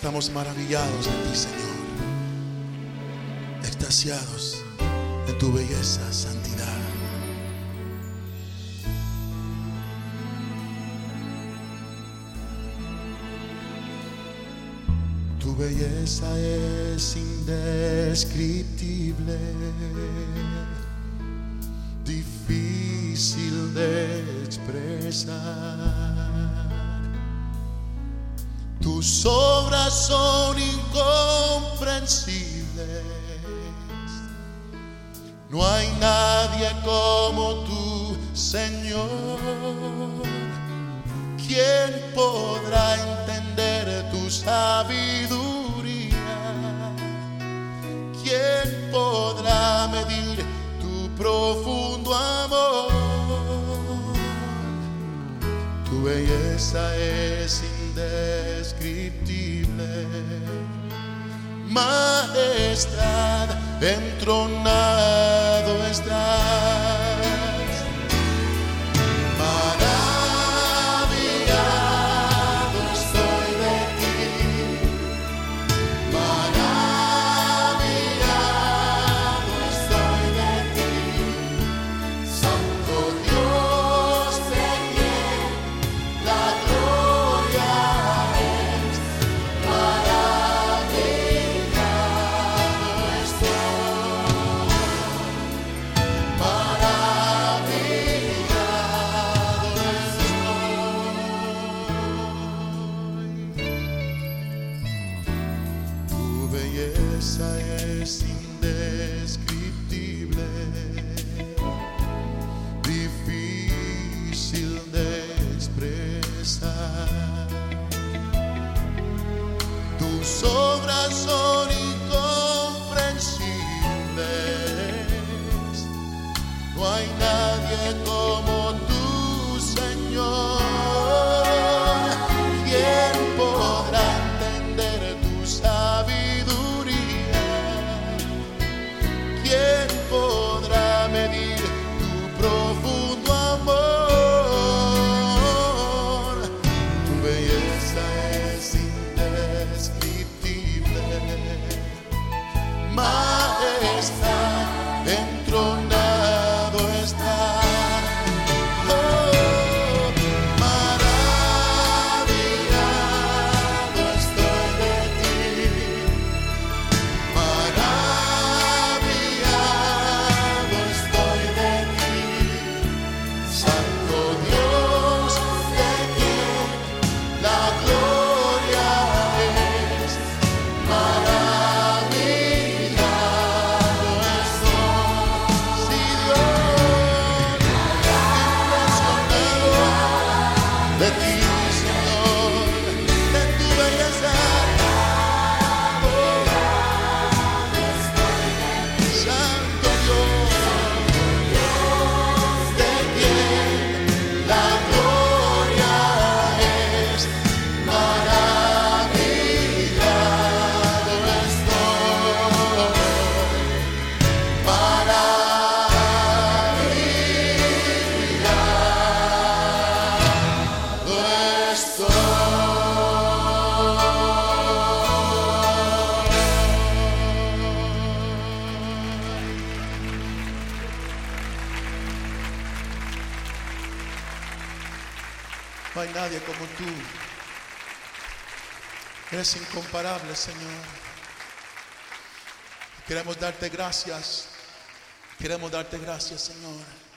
Estamos maravillados de ti, Señor. Extasiados de tu belleza, santidad. Tu belleza es indescriptible, difícil de expresar. Tus obras son incomprensibles. No hay nadie como tú, Señor. ¿Quién podrá entender tu sabiduría? ¿Quién podrá medir tu profundo Tu belleza es indescriptible. Majestad entronado es indescriptible, difícil de expresar. Tus obras son Majestad No hay nadie como tú. Eres incomparable, Señor. Queremos darte gracias. Queremos darte gracias, Señor.